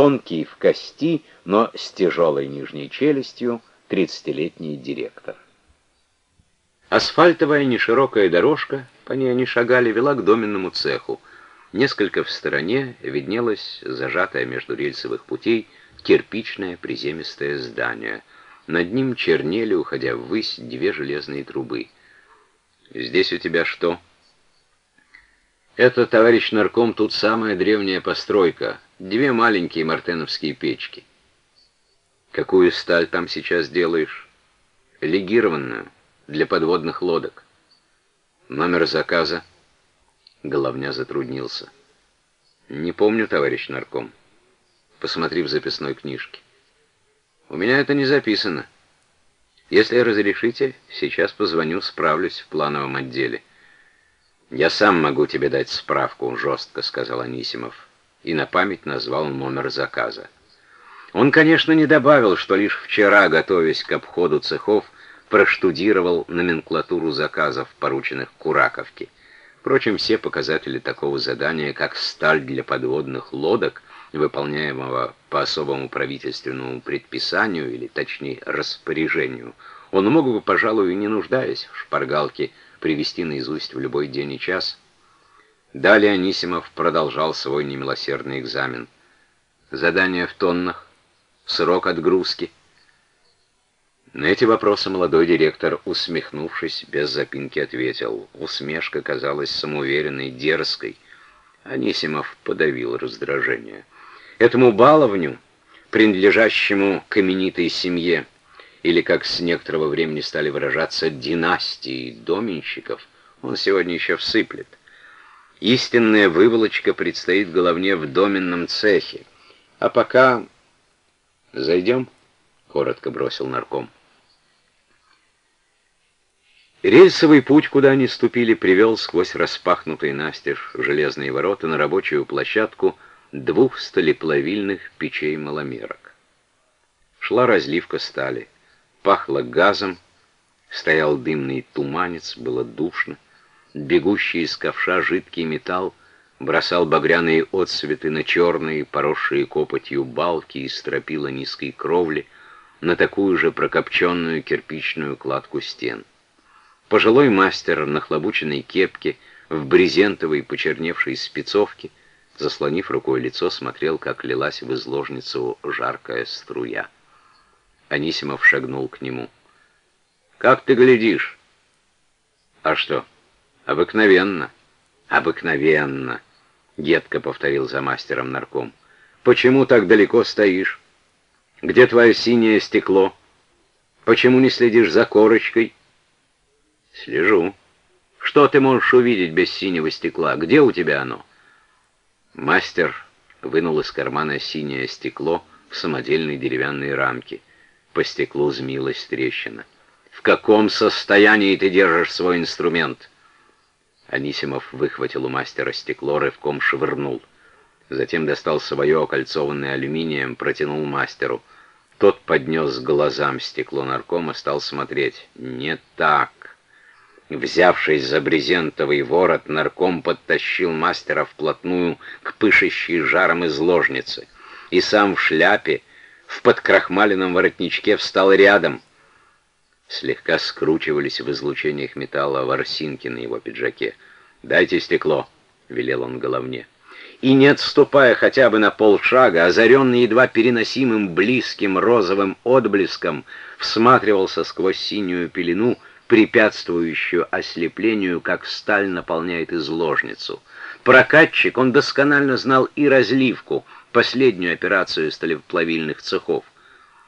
тонкий в кости, но с тяжелой нижней челюстью, тридцатилетний директор. Асфальтовая неширокая дорожка, по ней они шагали, вела к доменному цеху. Несколько в стороне виднелось зажатое между рельсовых путей кирпичное приземистое здание. Над ним чернели, уходя ввысь, две железные трубы. «Здесь у тебя что?» «Это, товарищ нарком, тут самая древняя постройка. Две маленькие мартеновские печки». «Какую сталь там сейчас делаешь?» «Легированную» для подводных лодок. Номер заказа. Головня затруднился. Не помню, товарищ нарком. Посмотри в записной книжке. У меня это не записано. Если разрешите, сейчас позвоню, справлюсь в плановом отделе. Я сам могу тебе дать справку, жестко сказал Анисимов. И на память назвал номер заказа. Он, конечно, не добавил, что лишь вчера, готовясь к обходу цехов, проштудировал номенклатуру заказов, порученных Кураковке. Впрочем, все показатели такого задания, как сталь для подводных лодок, выполняемого по особому правительственному предписанию, или точнее распоряжению, он мог бы, пожалуй, не нуждаясь в шпаргалке, привести наизусть в любой день и час. Далее Анисимов продолжал свой немилосердный экзамен. Задание в тоннах, срок отгрузки — на эти вопросы молодой директор, усмехнувшись, без запинки ответил. Усмешка казалась самоуверенной, дерзкой. Анисимов подавил раздражение. Этому баловню, принадлежащему к именитой семье, или, как с некоторого времени стали выражаться, династии доменщиков, он сегодня еще всыплет. Истинная выволочка предстоит головне в доменном цехе. А пока... «Зайдем?» — коротко бросил нарком. Рельсовый путь, куда они ступили, привел сквозь распахнутые настежь железные ворота на рабочую площадку двух столеплавильных печей-маломерок. Шла разливка стали, пахло газом, стоял дымный туманец, было душно. Бегущий из ковша жидкий металл бросал багряные отсветы на черные, поросшие копотью балки и стропила низкой кровли на такую же прокопченную кирпичную кладку стен. Пожилой мастер на нахлобученной кепке, в брезентовой почерневшей спецовке, заслонив рукой лицо, смотрел, как лилась в изложницу жаркая струя. Анисимов шагнул к нему. «Как ты глядишь?» «А что?» «Обыкновенно». «Обыкновенно», — едко повторил за мастером нарком. «Почему так далеко стоишь? Где твое синее стекло? Почему не следишь за корочкой?» «Слежу. Что ты можешь увидеть без синего стекла? Где у тебя оно?» Мастер вынул из кармана синее стекло в самодельной деревянной рамке. По стеклу змилась трещина. «В каком состоянии ты держишь свой инструмент?» Анисимов выхватил у мастера стекло, рывком швырнул. Затем достал свое, окольцованное алюминием, протянул мастеру. Тот поднес к глазам стекло наркома, стал смотреть. «Не так!» Взявшись за брезентовый ворот, нарком подтащил мастера вплотную к пышущей жаром изложнице. И сам в шляпе, в подкрахмаленном воротничке встал рядом. Слегка скручивались в излучениях металла ворсинки на его пиджаке. «Дайте стекло», — велел он головне. И, не отступая хотя бы на полшага, озаренный едва переносимым близким розовым отблеском, всматривался сквозь синюю пелену, препятствующую ослеплению, как сталь наполняет изложницу. Прокатчик, он досконально знал и разливку, последнюю операцию сталеплавильных цехов.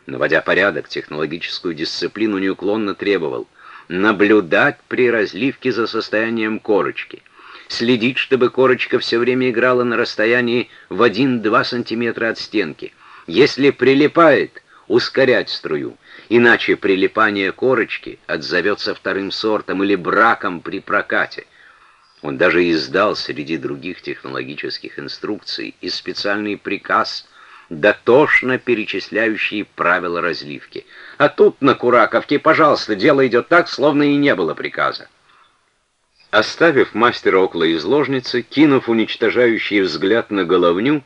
Наводя порядок, технологическую дисциплину неуклонно требовал наблюдать при разливке за состоянием корочки, следить, чтобы корочка все время играла на расстоянии в 1-2 см от стенки. Если прилипает, ускорять струю, иначе прилипание корочки отзовется вторым сортом или браком при прокате. Он даже издал среди других технологических инструкций и специальный приказ, дотошно перечисляющий правила разливки. А тут на Кураковке, пожалуйста, дело идет так, словно и не было приказа. Оставив мастера около изложницы, кинув уничтожающий взгляд на головню,